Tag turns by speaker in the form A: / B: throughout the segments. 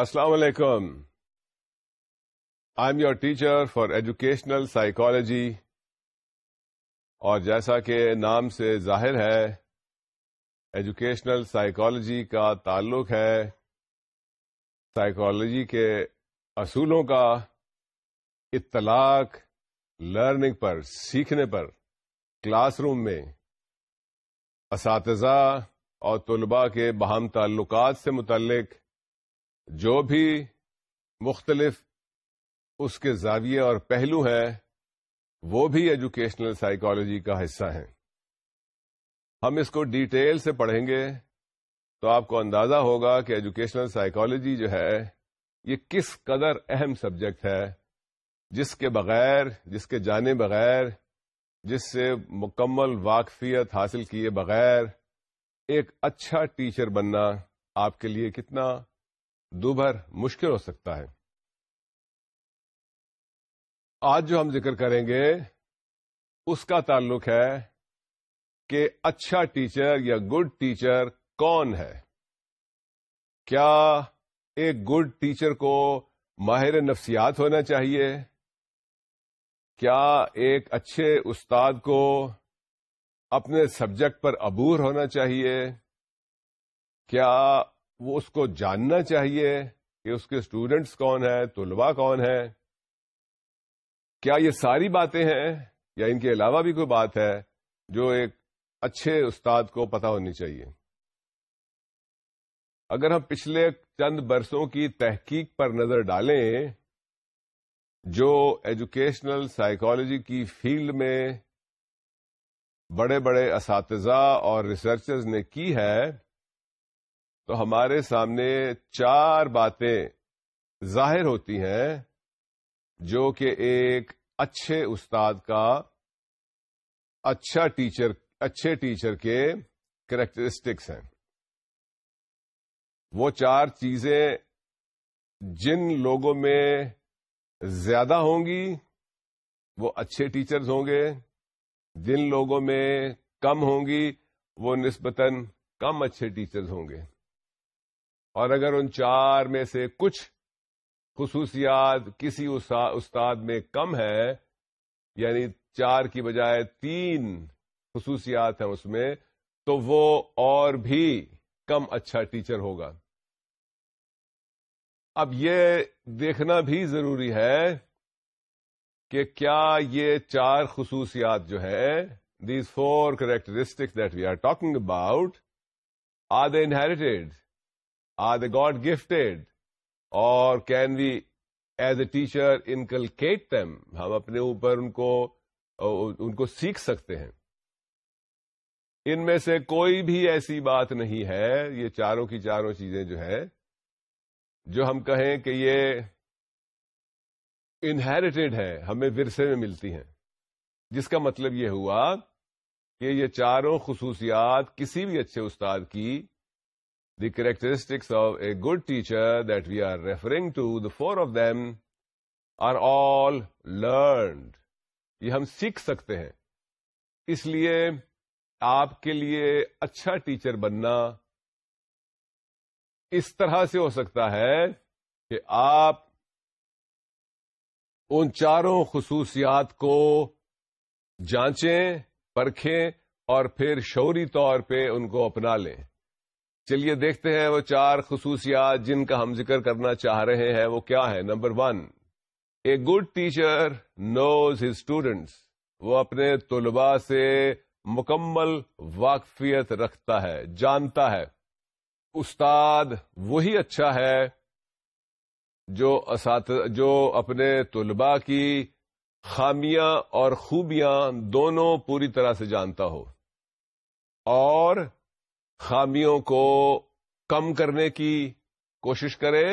A: السلام علیکم I am your teacher for educational psychology اور جیسا کہ نام سے ظاہر ہے ایجوکیشنل سائیکالوجی کا تعلق ہے سائیکالوجی کے اصولوں کا اطلاق لرننگ پر سیکھنے پر کلاس روم میں اساتذہ اور طلباء کے باہم تعلقات سے متعلق جو بھی مختلف اس کے زاویے اور پہلو ہیں وہ بھی ایجوکیشنل سائیکالوجی کا حصہ ہیں ہم اس کو ڈیٹیل سے پڑھیں گے تو آپ کو اندازہ ہوگا کہ ایجوکیشنل سائیکالوجی جو ہے یہ کس قدر اہم سبجیکٹ ہے جس کے بغیر جس کے جانے بغیر جس سے مکمل واقفیت حاصل کیے بغیر ایک اچھا ٹیچر بننا آپ کے لیے کتنا دو بھر مشکل ہو سکتا ہے آج جو ہم ذکر کریں گے اس کا تعلق ہے کہ اچھا ٹیچر یا گڈ ٹیچر کون ہے کیا ایک گڈ ٹیچر کو ماہر نفسیات ہونا چاہیے کیا ایک اچھے استاد کو اپنے سبجیکٹ پر عبور ہونا چاہیے کیا وہ اس کو جاننا چاہیے کہ اس کے اسٹوڈنٹس کون ہیں طلباء کون ہے کیا یہ ساری باتیں ہیں یا ان کے علاوہ بھی کوئی بات ہے جو ایک اچھے استاد کو پتا ہونی چاہیے اگر ہم پچھلے چند برسوں کی تحقیق پر نظر ڈالیں جو ایجوکیشنل سائیکالوجی کی فیلڈ میں بڑے بڑے اساتذہ اور ریسرچرز نے کی ہے تو ہمارے سامنے چار باتیں ظاہر ہوتی ہیں جو کہ ایک اچھے استاد کا اچھا ٹیچر اچھے ٹیچر کے کریکٹرسٹکس ہیں وہ چار چیزیں جن لوگوں میں زیادہ ہوں گی وہ اچھے ٹیچرز ہوں گے جن لوگوں میں کم ہوں گی وہ نسبتاً کم اچھے ٹیچرز ہوں گے اور اگر ان چار میں سے کچھ خصوصیات کسی استاد میں کم ہے یعنی چار کی بجائے تین خصوصیات ہیں اس میں تو وہ اور بھی کم اچھا ٹیچر ہوگا اب یہ دیکھنا بھی ضروری ہے کہ کیا یہ چار خصوصیات جو ہے these four characteristics that we are talking about are they inherited or god gifted اور can we as a teacher inculcate them ہم اپنے اوپر ان کو ان کو سیکھ سکتے ہیں ان میں سے کوئی بھی ایسی بات نہیں ہے یہ چاروں کی چاروں چیزیں جو ہے جو ہم کہیں کہ یہ انہیریٹیڈ ہے ہمیں ورثے میں ملتی ہیں جس کا مطلب یہ ہوا کہ یہ چاروں خصوصیات کسی بھی اچھے استاد کی the characteristics of a good teacher that we are referring to the four of them are all learned یہ ہم سیکھ سکتے ہیں اس لیے آپ کے لیے اچھا ٹیچر بننا اس طرح سے ہو سکتا ہے کہ آپ ان چاروں خصوصیات کو جانچیں پرکھیں اور پھر شعوری طور پہ ان کو اپنا لیں چلیے دیکھتے ہیں وہ چار خصوصیات جن کا ہم ذکر کرنا چاہ رہے ہیں وہ کیا ہے number one a good teacher knows his students وہ اپنے طلباء سے مکمل واقفیت رکھتا ہے جانتا ہے استاد وہی اچھا ہے جو جو اپنے طلباء کی خامیاں اور خوبیاں دونوں پوری طرح سے جانتا ہو اور خامیوں کو کم کرنے کی کوشش کرے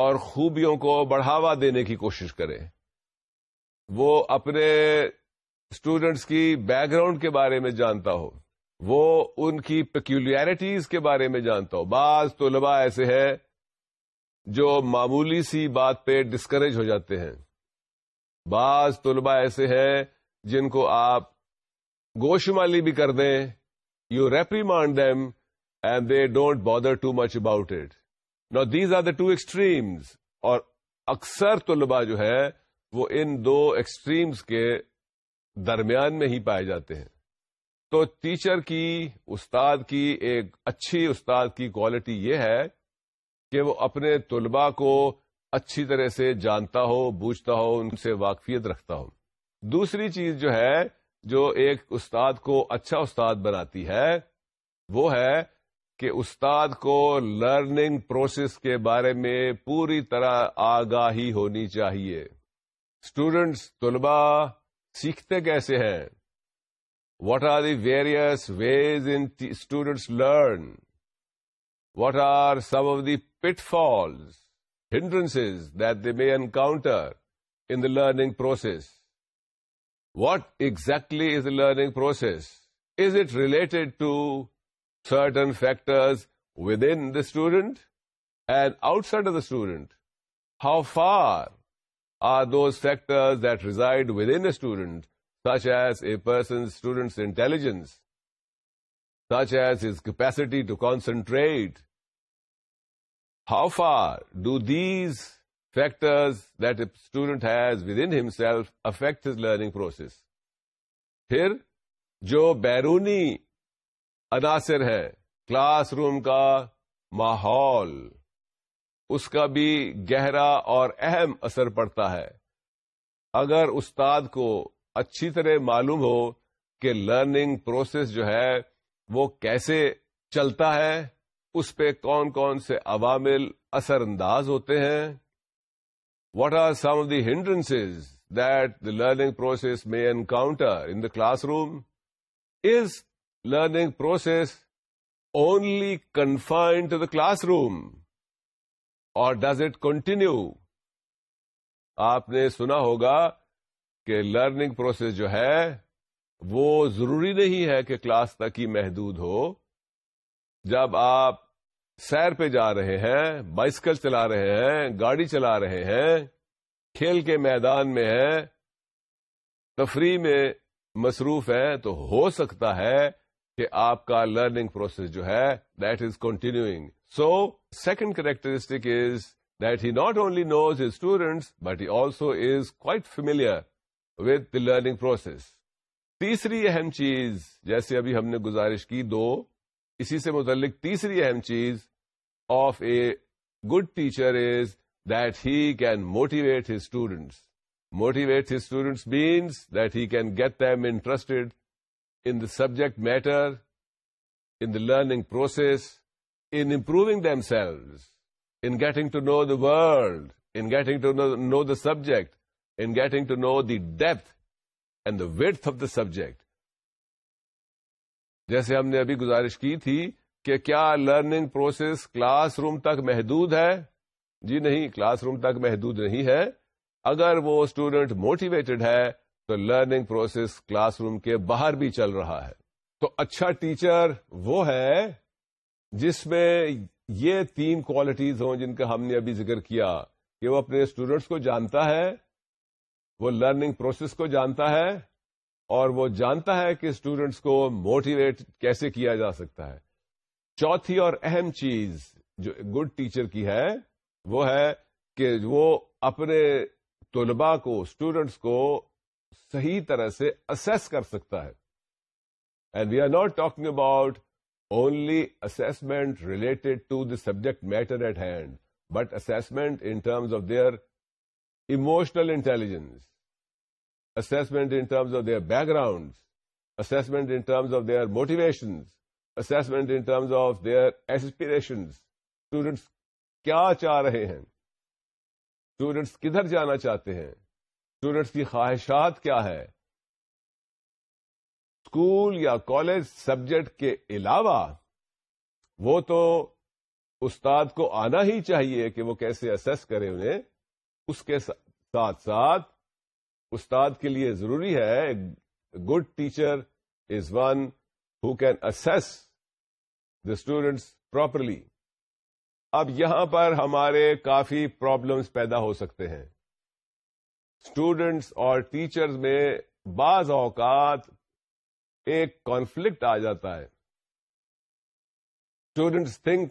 A: اور خوبیوں کو بڑھاوا دینے کی کوشش کرے وہ اپنے اسٹوڈینٹس کی بیک گراؤنڈ کے بارے میں جانتا ہو وہ ان کی پیکولیرٹیز کے بارے میں جانتا ہو بعض طلباء ایسے ہے جو معمولی سی بات پہ ڈسکریج ہو جاتے ہیں بعض طلباء ایسے ہیں جن کو آپ گوشمالی بھی کر دیں you reprimand them and they don't bother too much about it. No these are the two extremes اور اکثر طلباء جو ہے وہ ان دو ایکسٹریمز کے درمیان میں ہی پائے جاتے ہیں تو ٹیچر کی استاد کی ایک اچھی استاد کی کوالٹی یہ ہے کہ وہ اپنے طلباء کو اچھی طرح سے جانتا ہو بوجھتا ہو ان سے واقفیت رکھتا ہو دوسری چیز جو ہے جو ایک استاد کو اچھا استاد بناتی ہے وہ ہے کہ استاد کو لرننگ پروسیس کے بارے میں پوری طرح آگاہی ہونی چاہیے اسٹوڈینٹس طلباء سیکھتے کیسے ہیں what are the various ways in students learn what are some of the pitfalls hindrance that they may encounter in the learning process What exactly is the learning process? Is it related to certain factors within the student and outside of the student? How far are those factors that reside within a student, such as a person's student's intelligence, such as his capacity to concentrate? How far do these factors that student has within himself affect his learning process پھر جو بیرونی عناصر ہے class room کا ماحول اس کا بھی گہرا اور اہم اثر پڑتا ہے اگر استاد کو اچھی طرح معلوم ہو کہ لرننگ پروسیس جو ہے وہ کیسے چلتا ہے اس پہ کون کون سے عوامل اثر انداز ہوتے ہیں what are some of the hindrances that the learning process may encounter in the classroom is learning process only confined to the classroom or does it continue آپ نے سنا ہوگا کہ لرننگ پروسیس جو ہے وہ ضروری نہیں ہے کہ کلاس تک ہی محدود ہو جب آپ سیر پہ جا رہے ہیں بائسکل چلا رہے ہیں گاڑی چلا رہے ہیں کھیل کے میدان میں ہیں تفریح میں مصروف ہیں تو ہو سکتا ہے کہ آپ کا لرننگ پروسیس جو ہے that is continuing so second characteristic is that he not only knows students but he also is quite familiar with the learning process تیسری اہم چیز جیسے ابھی ہم نے گزارش کی دو اسی سے متعلق تیسری اہم چیز of a good teacher is that he can motivate his students motivate his students means that he can get them interested in the subject matter in the learning process in improving themselves in getting to know the world in getting to know the subject in getting to know the depth and the weight of the subject جیسے ہم نے ابھی گزارش کی تھی کہ کیا learning process classroom تک محدود ہے جی نہیں کلاس روم تک محدود نہیں ہے اگر وہ اسٹوڈنٹ موٹیویٹڈ ہے تو لرننگ پروسیس کلاس روم کے باہر بھی چل رہا ہے تو اچھا ٹیچر وہ ہے جس میں یہ تین کوالٹیز ہوں جن کا ہم نے ابھی ذکر کیا کہ وہ اپنے اسٹوڈینٹس کو جانتا ہے وہ لرننگ پروسیس کو جانتا ہے اور وہ جانتا ہے کہ اسٹوڈینٹس کو موٹیویٹ کیسے کیا جا سکتا ہے چوتھی اور اہم چیز جو گڈ ٹیچر کی ہے وہ ہے کہ وہ اپنے طلباء کو اسٹوڈینٹس کو صحیح طرح سے اسس کر سکتا ہے and we are not talking about only assessment related to the subject matter at hand but assessment in terms of their emotional intelligence assessment in terms of their backgrounds, assessment in terms of their motivations, assessment in terms of their aspirations. Students, کیا چاہ رہے ہیں students کدھر جانا چاہتے ہیں students کی خواہشات کیا ہے اسکول یا کالج سبجیکٹ کے علاوہ وہ تو استاد کو آنا ہی چاہیے کہ وہ کیسے اسس کرے انہیں اس کے ساتھ ساتھ استاد کے لیے ضروری ہے good teacher is one who can assess the students properly اب یہاں پر ہمارے کافی پرابلمس پیدا ہو سکتے ہیں اسٹوڈینٹس اور ٹیچرز میں بعض اوقات ایک کانفلکٹ آ جاتا ہے students think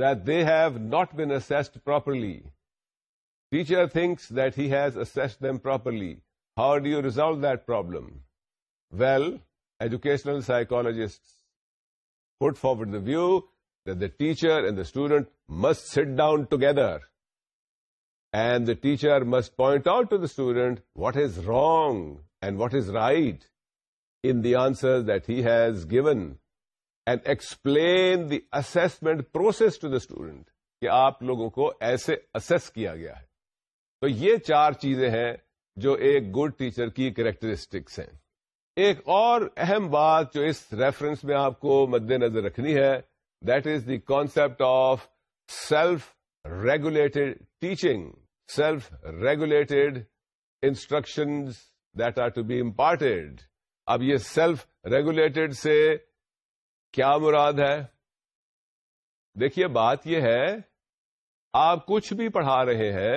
A: that they have not been assessed properly teacher thinks that he has assessed them properly how do you resolve that problem well educational psychologist put forward the view that the teacher and the student must sit down together and the teacher must point out to the student what is wrong and what is right in the answer that he has given and explain the assessment process to the student کہ آپ لوگوں کو ایسے اسس کیا گیا ہے تو یہ چار چیزیں ہیں جو ایک گڈ ٹیچر کی کریکٹرسٹکس ہیں ایک اور اہم بات جو اس ریفرنس میں آپ کو مد نظر رکھنی ہے that is the concept of self regulated teaching self regulated instructions that are to be imparted اب یہ سیلف ریگولیٹڈ سے کیا مراد ہے دیکھیے بات یہ ہے آپ کچھ بھی پڑھا رہے ہیں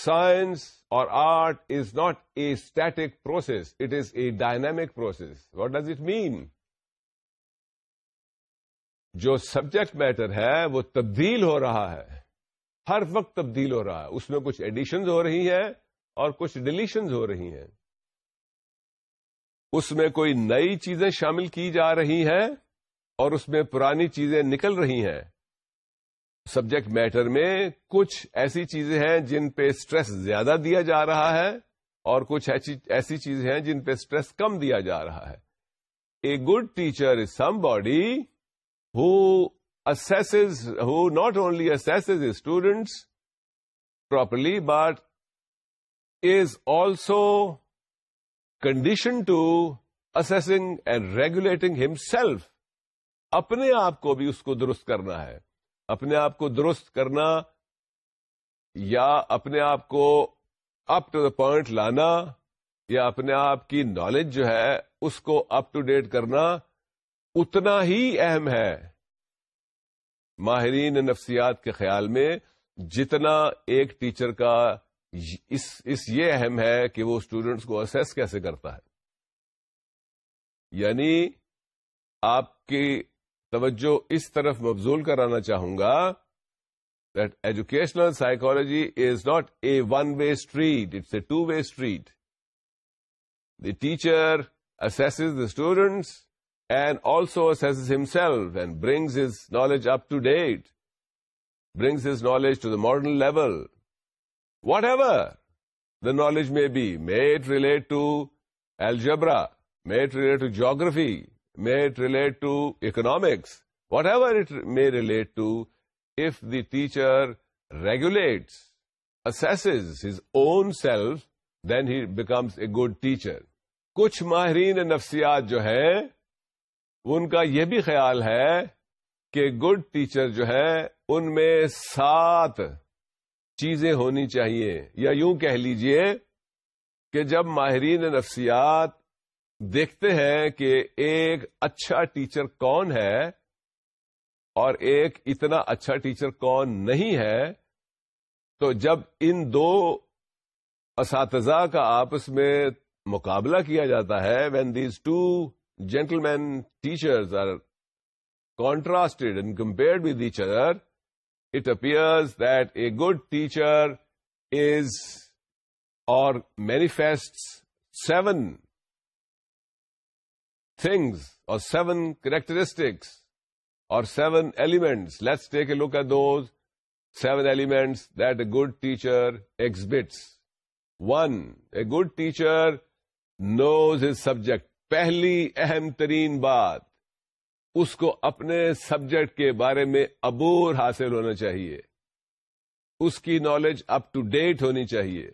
A: سائنس اور art is not a static process it is a dynamic process what does it mean جو سبجیکٹ میٹر ہے وہ تبدیل ہو رہا ہے ہر وقت تبدیل ہو رہا ہے اس میں کچھ ایڈیشنز ہو رہی ہیں اور کچھ ڈیلیشنز ہو رہی ہیں اس میں کوئی نئی چیزیں شامل کی جا رہی ہیں اور اس میں پرانی چیزیں نکل رہی ہیں سبجیکٹ میٹر میں کچھ ایسی چیزیں ہیں جن پہ اسٹریس زیادہ دیا جا رہا ہے اور کچھ ایسی چیزیں ہیں جن پہ اسٹریس کم دیا جا رہا ہے a good teacher is somebody who who not only assesses students properly but is also condition to and regulating himself اپنے آپ کو بھی اس کو درست کرنا ہے اپنے آپ کو درست کرنا یا اپنے آپ کو اپ ٹو دا پوائنٹ لانا یا اپنے آپ کی نالج جو ہے اس کو اپ ٹو ڈیٹ کرنا اتنا ہی اہم ہے ماہرین نفسیات کے خیال میں جتنا ایک ٹیچر کا اس اس یہ اہم ہے کہ وہ اسٹوڈینٹس کو اسیس کیسے کرتا ہے یعنی آپ کی توجہ اس طرف مبزول کرانا چاہوں گا that educational psychology is not a one way street it's a two way street the teacher assesses the students and also assesses himself and brings his knowledge up to date brings his knowledge to the modern level whatever the knowledge may be might relate to algebra might relate to geography may it relate to economics, whatever it may relate to, if the teacher regulates, assesses his own self, then he becomes a good teacher. کچھ ماہرین نفسیات جو ہیں ان کا یہ بھی خیال ہے کہ گڈ ٹیچر جو ہے ان میں سات چیزیں ہونی چاہیے یا یوں کہہ لیجئے کہ جب ماہرین نفسیات دیکھتے ہیں کہ ایک اچھا ٹیچر کون ہے اور ایک اتنا اچھا ٹیچر کون نہیں ہے تو جب ان دو اساتذہ کا آپس میں مقابلہ کیا جاتا ہے when these two gentleman teacher are contrast and compare other it appears that a good teacher is or manifest seven things or seven characteristics or seven elements let's take a look at those seven elements that a good teacher exhibits. One a good teacher knows his subject پہلی اہم ترین بات اس کو اپنے subject کے بارے میں عبور حاصل ہونا چاہیے اس کی نالج اپ ٹو ڈیٹ ہونی چاہیے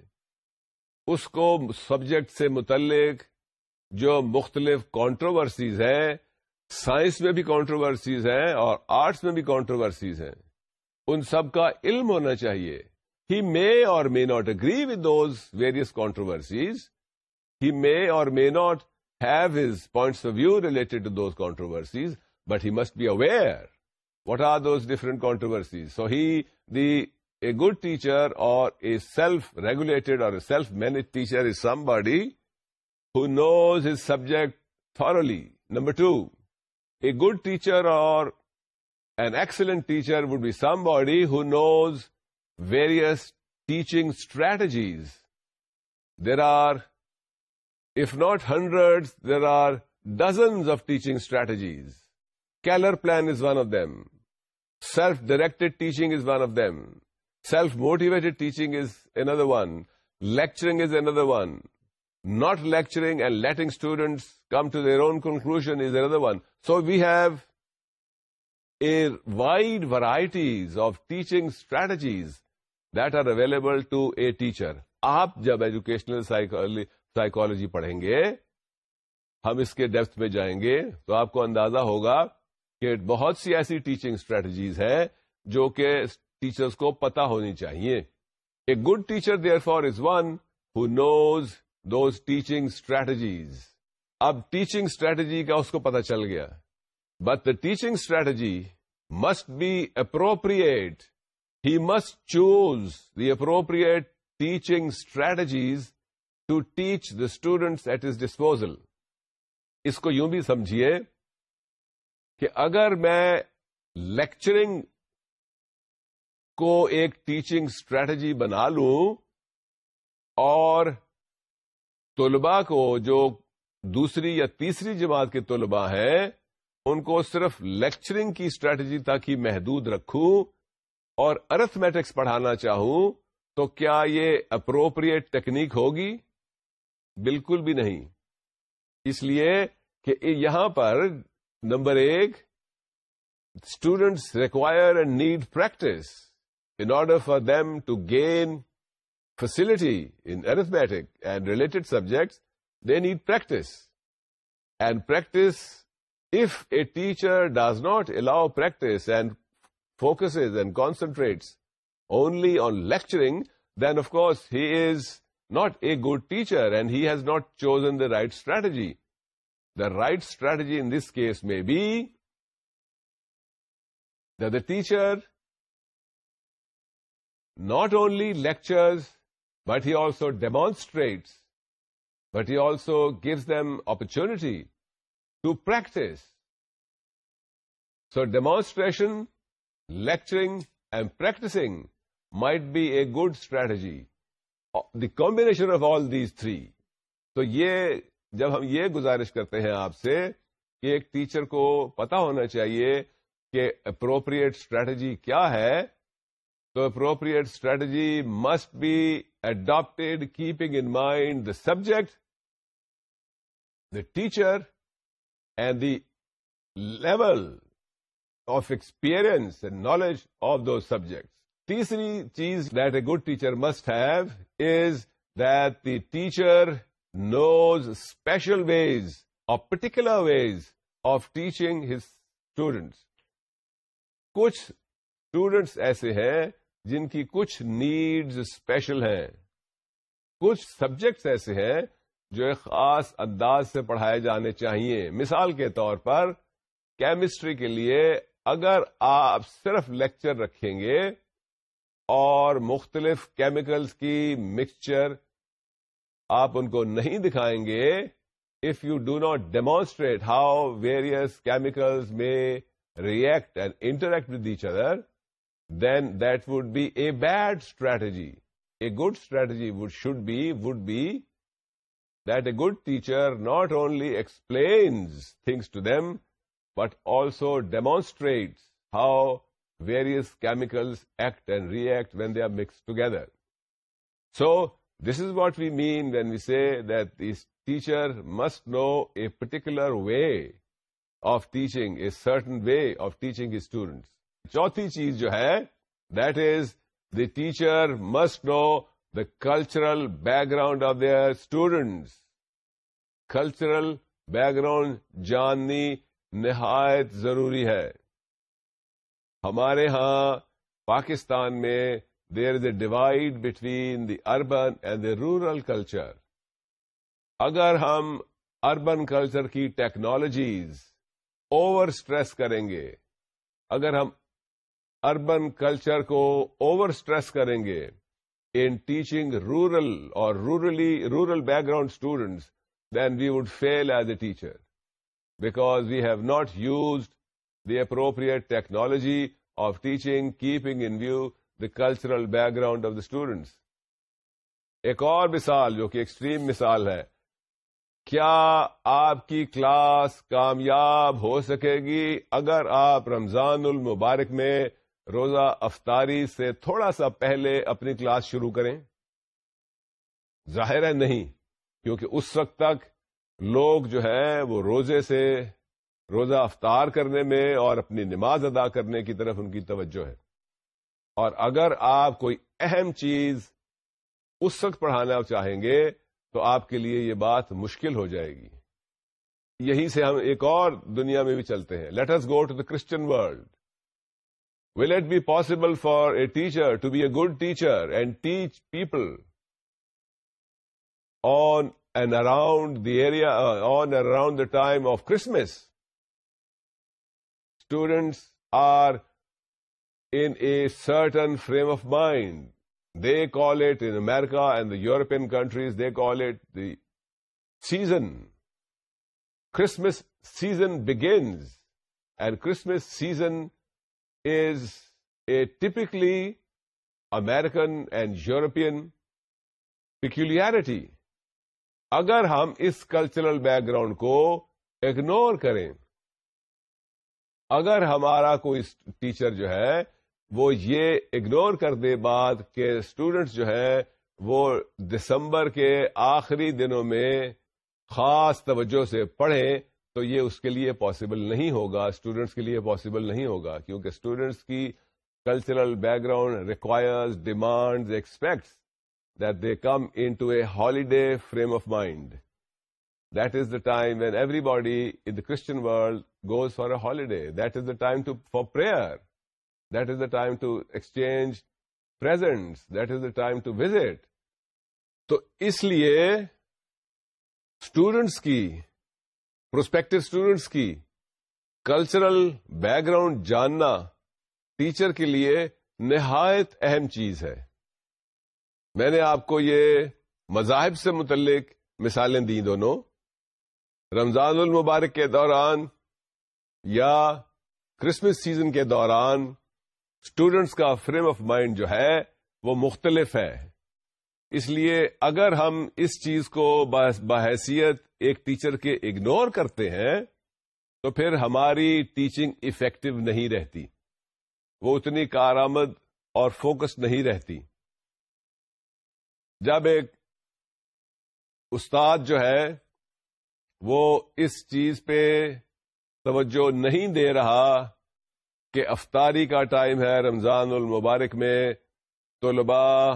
A: اس کو سبجیکٹ سے متعلق جو مختلف کانٹروورسیز ہیں سائنس میں بھی کانٹروورسیز ہیں اور آرٹس میں بھی کانٹروورسیز ہیں ان سب کا علم ہونا چاہیے he may or may not agree with those various controversies he may or may not have his points of view related to those controversies but he must be aware what are those different controversies so he the good teacher or a self regulated or self manage teacher is somebody who knows his subject thoroughly. Number two, a good teacher or an excellent teacher would be somebody who knows various teaching strategies. There are, if not hundreds, there are dozens of teaching strategies. Keller plan is one of them. Self-directed teaching is one of them. Self-motivated teaching is another one. Lecturing is another one. Not lecturing and letting students come to their own conclusion is another one. One so we have a wide of of teaching strategies that are available to a teacher آپ جب educational psychology پڑھیں گے ہم اس کے depth میں جائیں گے تو آپ کو اندازہ ہوگا کہ بہت سی ایسی ٹیچنگ اسٹریٹجیز ہے جو کہ ٹیچرس کو پتا ہونی چاہیے a good teacher therefore is one who knows those teaching strategies اب ٹیچنگ اسٹریٹجی کا اس کو پتا چل گیا but the teaching strategy must be appropriate he must choose the appropriate teaching strategies to teach the students at his disposal اس کو یوں بھی سمجھیے کہ اگر میں لیکچرنگ کو ایک ٹیچنگ اسٹریٹجی بنا لوں اور طلباء کو جو دوسری یا تیسری جماعت کے طلباء ہیں ان کو صرف لیکچرنگ کی اسٹریٹجی تک ہی محدود رکھوں اور ارتھمیٹکس پڑھانا چاہوں تو کیا یہ اپروپریٹ ٹیکنیک ہوگی بالکل بھی نہیں اس لیے کہ یہاں پر نمبر ایک students require and need practice in order for them to gain facility in arithmetic and related subjects, they need practice. And practice, if a teacher does not allow practice and focuses and concentrates only on lecturing, then of course he is not a good teacher and he has not chosen the right strategy. The right strategy in this case may be that the teacher not only lectures but he also demonstrates, but he also gives them opportunity to practice so demonstration, lecturing and practicing might be a good strategy the combination of all these three تو یہ جب ہم یہ گزارش کرتے ہیں آپ سے کہ ایک ٹیچر کو پتا ہونا چاہیے کہ اپروپریٹ اسٹریٹجی کیا ہے تو appropriate strategy must be adapt keeping in mind the subject the teacher and the level of experience knowledge of the subject تیسری چیز that a good teacher must have is that the teacher knows special ways or particular ways of teaching his students کچھ students ایسے ہیں جن کی کچھ needs special ہیں کچھ سبجیکٹس ایسے ہیں جو ایک خاص انداز سے پڑھائے جانے چاہیے مثال کے طور پر کیمسٹری کے لیے اگر آپ صرف لیکچر رکھیں گے اور مختلف کیمیکلز کی مکسچر آپ ان کو نہیں دکھائیں گے if you do not demonstrate how various chemicals میں react and interact with each other, then that would be a bad strategy. A good strategy would be that a good teacher not only explains things to them, but also demonstrates how various chemicals act and react when they are mixed together. So, this is what we mean when we say that this teacher must know a particular way of teaching, a certain way of teaching his students. چوتھی چیز جو ہے that is the teacher must know the cultural background of their students cultural background جاننی نہایت ضروری ہے ہمارے ہاں پاکستان میں there is a divide between the urban and the rural culture اگر ہم اربن کلچر کی ٹیکنالوجیز اوور اسٹریس کریں گے اگر ہم اربن کلچر کو اوور اسٹریس کریں گے in teaching rural or rurally rural background students then we would feel as a teacher because we have not used the appropriate technology of teaching keeping in view the cultural background of the students ایک اور مثال جو کہ extreme مثال ہے کیا آپ کی کلاس کامیاب ہو سکے گی اگر آپ رمضان المبارک میں روزہ افطاری سے تھوڑا سا پہلے اپنی کلاس شروع کریں ظاہر ہے نہیں کیونکہ اس وقت تک لوگ جو ہے وہ روزے سے روزہ افطار کرنے میں اور اپنی نماز ادا کرنے کی طرف ان کی توجہ ہے اور اگر آپ کوئی اہم چیز اس وقت پڑھانا چاہیں گے تو آپ کے لیے یہ بات مشکل ہو جائے گی یہی سے ہم ایک اور دنیا میں بھی چلتے ہیں let's go to the Christian world Will it be possible for a teacher to be a good teacher and teach people on and around the area, uh, on and around the time of Christmas? Students are in a certain frame of mind. They call it, in America and the European countries, they call it the season. Christmas season begins, and Christmas season is a typically American and European peculiarity. اگر ہم اس cultural background کو ignore کریں اگر ہمارا کوئی teacher جو ہے وہ یہ اگنور کر دے بعد کہ اسٹوڈینٹس جو ہیں وہ دسمبر کے آخری دنوں میں خاص توجہ سے پڑھیں تو یہ اس کے لیے پاسبل نہیں ہوگا اسٹوڈینٹس کے لیے پاسبل نہیں ہوگا کیونکہ اسٹوڈینٹس کی cultural background requires demand expects that they come into a holiday frame of mind that is the time when everybody in the Christian world goes for a holiday that is the time to for prayer that is the time to exchange present that is the time to visit تو اس لیے students کی prospective students کی cultural background جاننا teacher کے لیے نہایت اہم چیز ہے میں نے آپ کو یہ مذاہب سے متعلق مثالیں دیں دونوں رمضان المبارک کے دوران یا کرسمس سیزن کے دوران اسٹوڈینٹس کا فریم آف مائنڈ جو ہے وہ مختلف ہے اس لیے اگر ہم اس چیز کو بحیثیت ایک ٹیچر کے اگنور کرتے ہیں تو پھر ہماری ٹیچنگ افیکٹو نہیں رہتی وہ اتنی کارآمد اور فوکس نہیں رہتی جب ایک استاد جو ہے وہ اس چیز پہ توجہ نہیں دے رہا کہ افطاری کا ٹائم ہے رمضان المبارک میں طلباء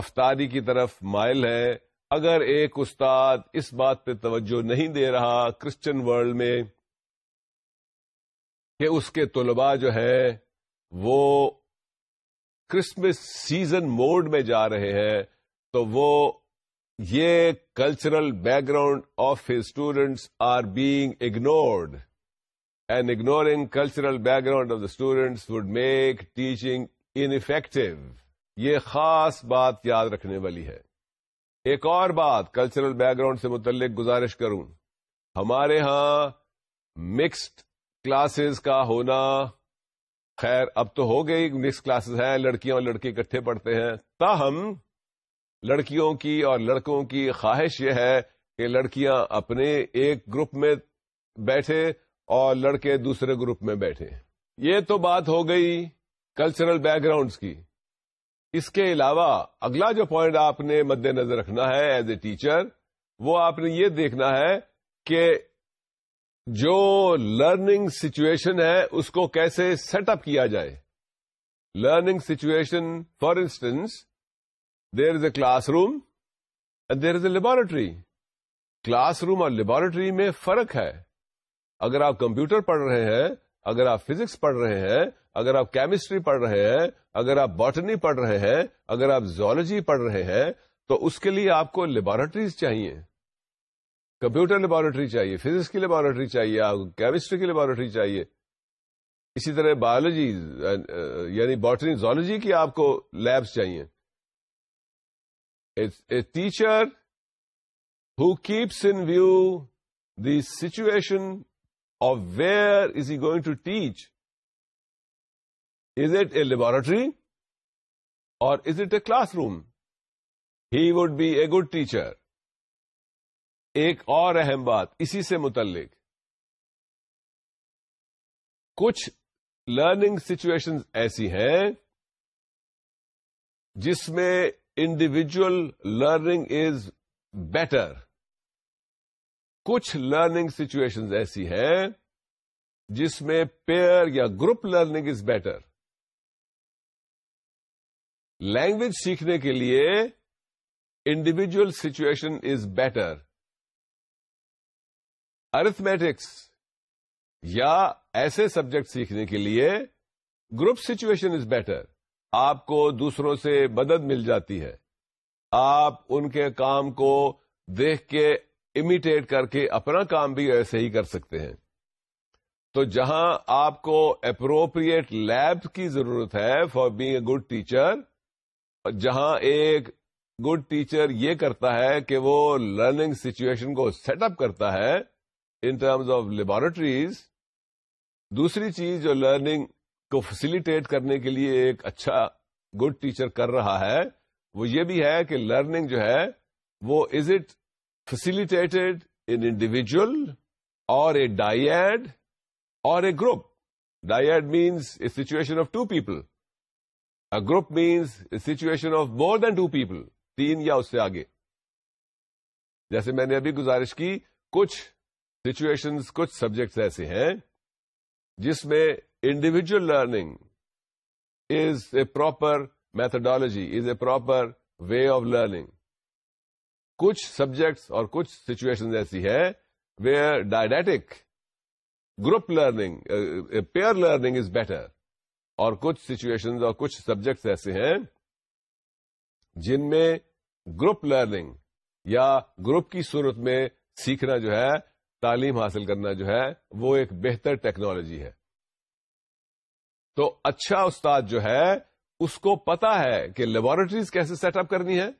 A: افطاری کی طرف مائل ہے اگر ایک استاد اس بات پہ توجہ نہیں دے رہا کرسچن ورلڈ میں کہ اس کے طلباء جو ہے وہ کرسمس سیزن موڈ میں جا رہے ہیں تو وہ یہ cultural background of students are being ignored and ignoring cultural background of the students would make teaching ineffective یہ خاص بات یاد رکھنے والی ہے ایک اور بات کلچرل بیک گراؤنڈ سے متعلق گزارش کروں ہمارے ہاں مکسڈ کلاسز کا ہونا خیر اب تو ہو گئی مکس کلاسز ہیں لڑکیاں اور لڑکے اکٹھے پڑھتے ہیں تاہم لڑکیوں کی اور لڑکوں کی خواہش یہ ہے کہ لڑکیاں اپنے ایک گروپ میں بیٹھے اور لڑکے دوسرے گروپ میں بیٹھے یہ تو بات ہو گئی کلچرل بیک گراؤنڈ کی اس کے علاوہ اگلا جو پوائنٹ آپ نے مد نظر رکھنا ہے ایز اے ٹیچر وہ آپ نے یہ دیکھنا ہے کہ جو لرننگ سچویشن ہے اس کو کیسے سیٹ اپ کیا جائے learning situation for instance there is a classroom and there is a laboratory classroom اور لیبورٹری میں فرق ہے اگر آپ کمپیوٹر پڑھ رہے ہیں اگر آپ فزکس پڑھ رہے ہیں اگر آپ کیمسٹری پڑھ رہے ہیں اگر آپ باٹنی پڑھ رہے ہیں اگر آپ زولوجی پڑھ رہے ہیں تو اس کے لیے آپ کو لیبارٹریز چاہیے کمپیوٹر لیبارٹری چاہیے فزکس کی لیبارٹری چاہیے آپ کو کیمسٹری کی لیبارٹری چاہیے اسی طرح بایولوجی یعنی باٹنی زولوجی کی آپ کو لیبس چاہیے a teacher who keeps in view the situation or where is he going to teach is it a laboratory or is it a classroom he would be a good teacher ایک اور اہم بات اسی سے متعلق کچھ learning situation ایسی ہیں جس میں انڈیویجل لرننگ از بیٹر کچھ لرننگ سچویشن ایسی ہیں جس میں پیئر یا group learning is better language سیکھنے کے لیے individual situation is better arithmetics یا ایسے سبجیکٹ سیکھنے کے لیے گروپ سچویشن از بیٹر آپ کو دوسروں سے مدد مل جاتی ہے آپ ان کے کام کو دیکھ کے امیٹیٹ کر کے اپنا کام بھی ایسے ہی کر سکتے ہیں تو جہاں آپ کو اپروپریٹ لیب کی ضرورت ہے for being a good teacher جہاں ایک گڈ ٹیچر یہ کرتا ہے کہ وہ لرننگ سچویشن کو سیٹ اپ کرتا ہے ان ٹرمز آف لیبورٹریز دوسری چیز جو لرننگ کو فیسلٹیٹ کرنے کے لیے ایک اچھا گڈ ٹیچر کر رہا ہے وہ یہ بھی ہے کہ لرننگ جو ہے وہ is it facilitated in individual or a dyad or a group dyad means a situation of two people a group means a situation of more than two people تین یا اس سے آگے جیسے میں نے ابھی گزارش کی کچھ سچویشنز کچھ سبجیکٹس ایسے ہیں جس میں individual learning is a proper methodology is a proper way of learning کچھ سبجیکٹس اور کچھ سچویشن ایسی ہے where dyadic group learning pair learning is better اور کچھ سچویشن اور کچھ سبجیکٹس ایسے ہیں جن میں گروپ لرننگ یا گروپ کی صورت میں سیکھنا جو ہے تعلیم حاصل کرنا جو ہے وہ ایک بہتر ٹیکنالوجی ہے تو اچھا استاد جو ہے اس کو پتا ہے کہ لیبورٹریز کیسے سیٹ اپ کرنی ہے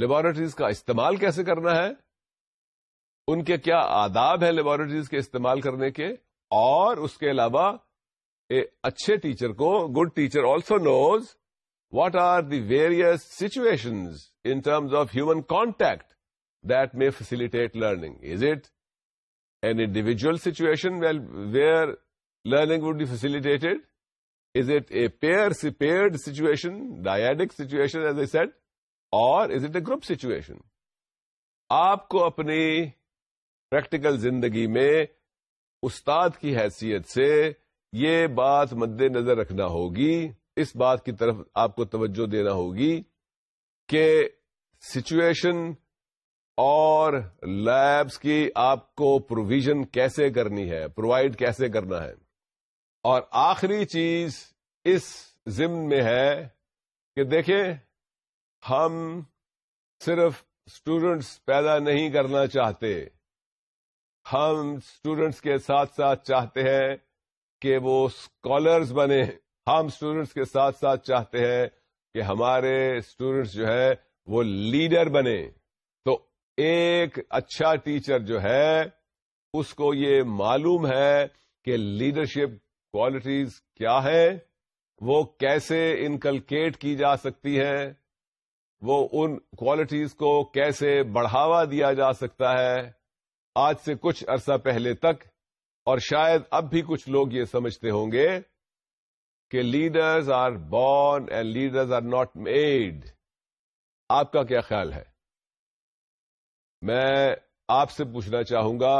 A: لیبورٹریز کا استعمال کیسے کرنا ہے ان کے کیا آداب ہیں لیبورٹریز کے استعمال کرنے کے اور اس کے علاوہ اچھے ٹیچر کو good teacher also knows what are the various situation in terms of human contact that may facilitate learning is it an individual situation well where learning would be facilitate is it a pair see paired situation dyadic situation as a set or is it a group situation آپ کو اپنی practical زندگی میں استاد کی حیثیت سے یہ بات مد نظر رکھنا ہوگی اس بات کی طرف آپ کو توجہ دینا ہوگی کہ سچویشن اور لیبس کی آپ کو پروویژن کیسے کرنی ہے پرووائڈ کیسے کرنا ہے اور آخری چیز اس ضمن میں ہے کہ دیکھیں ہم صرف اسٹوڈنٹس پیدا نہیں کرنا چاہتے ہم اسٹوڈنٹس کے ساتھ ساتھ چاہتے ہیں کہ وہ اسکالرس بنے ہم اسٹوڈنٹس کے ساتھ ساتھ چاہتے ہیں کہ ہمارے اسٹوڈنٹس جو ہے وہ لیڈر بنے تو ایک اچھا ٹیچر جو ہے اس کو یہ معلوم ہے کہ لیڈرشپ کوالٹیز کیا ہے وہ کیسے انکلکیٹ کی جا سکتی ہے وہ ان کوالٹیز کو کیسے بڑھاوا دیا جا سکتا ہے آج سے کچھ عرصہ پہلے تک اور شاید اب بھی کچھ لوگ یہ سمجھتے ہوں گے کہ leaders are born and leaders are not made آپ کا کیا خیال ہے میں آپ سے پوچھنا چاہوں گا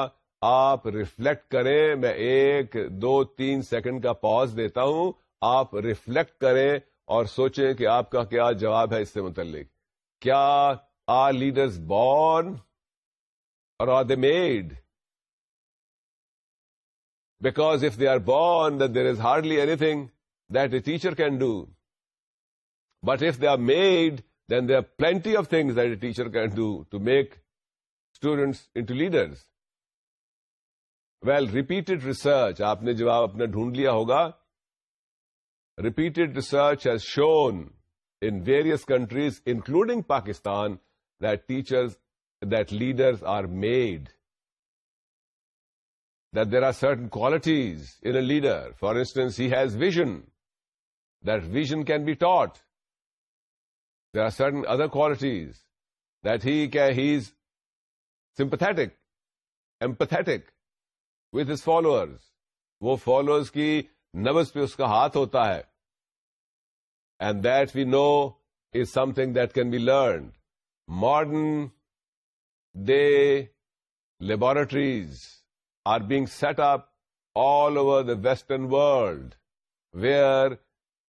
A: آپ ریفلیکٹ کریں میں ایک دو تین سیکنڈ کا پاز دیتا ہوں آپ ریفلیکٹ کریں اور سوچیں کہ آپ کا کیا جواب ہے اس سے متعلق کیا are leaders born or are they made because if they are born then there is hardly anything that a teacher can do but if they are made then they are plenty of things that a teacher can do to make students into well repeated research آپ نے جواب اپنا ڈھونڈ لیا ہوگا repeated research has shown in various countries including Pakistan then leaders are made that there are certain qualities in a leader for instance has vision vision can be taught there are certain other qualities دکتک with followers وہ followers کی نبز پہ اس کا ہاتھ ہوتا ہے and that we know is something that can be learned modern they laboratories are being set up all over the western world where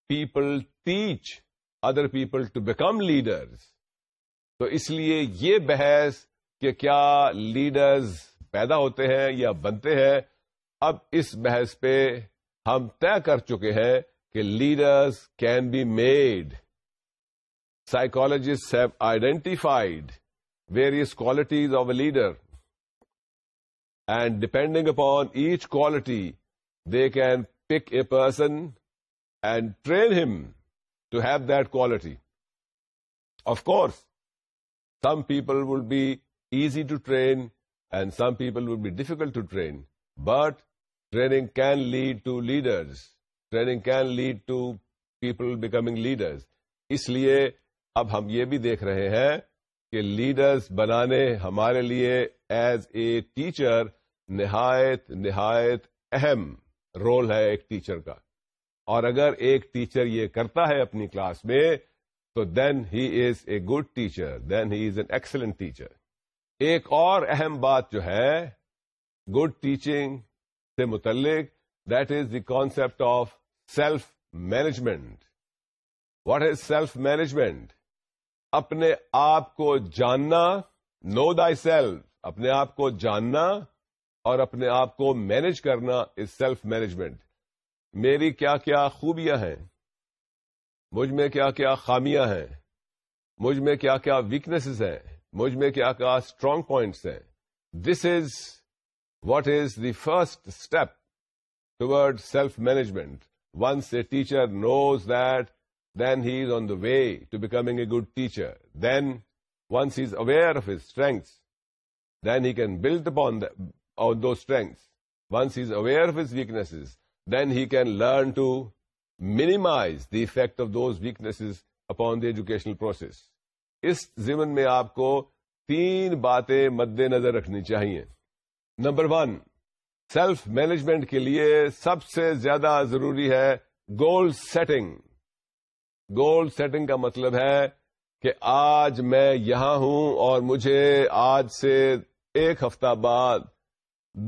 A: people teach other people to become leader تو اس لیے یہ بحث کہ کیا لیڈرز پیدا ہوتے ہیں یا بنتے ہیں اب اس بحث پہ ہم طے کر چکے ہیں کہ leaders can be made psychologists have identified various qualities of a leader and depending upon each quality they can pick a person and train him to have that quality of course some people will be easy to train and some people will be difficult to train but training can lead to leaders training can lead to people becoming leaders اس لیے اب ہم یہ بھی دیکھ رہے ہیں کہ leaders بنانے ہمارے لیے ایز اے ٹیچر نہایت نہایت اہم رول ہے ایک ٹیچر کا اور اگر ایک ٹیچر یہ کرتا ہے اپنی کلاس میں تو then he is a good teacher then he is an excellent teacher ایک اور اہم بات جو ہے گڈ ٹیچنگ سے متعلق that is the concept of self management what is self management اپنے آپ کو جاننا نو دائی سیلف اپنے آپ کو جاننا اور اپنے آپ کو مینج کرنا از سیلف مینجمنٹ میری کیا کیا خوبیاں ہیں مجھ میں کیا کیا خامیاں ہیں مجھ میں کیا کیا ویکنیسز ہیں مجھ میں کیا کیا اسٹرانگ پوائنٹس ہیں this is what is the first step toward self management once a teacher knows then he is on the way to become a good teacher then once is aware of his strengths then he can build upon or those once is aware of his weakness then he can learn to minimize the effect of those weakness upon the education process اس جیون میں آپ کو تین باتیں مد نظر رکھنی چاہیے نمبر ون سیلف مینجمنٹ کے لیے سب سے زیادہ ضروری ہے گول سیٹنگ گول سیٹنگ کا مطلب ہے کہ آج میں یہاں ہوں اور مجھے آج سے ایک ہفتہ بعد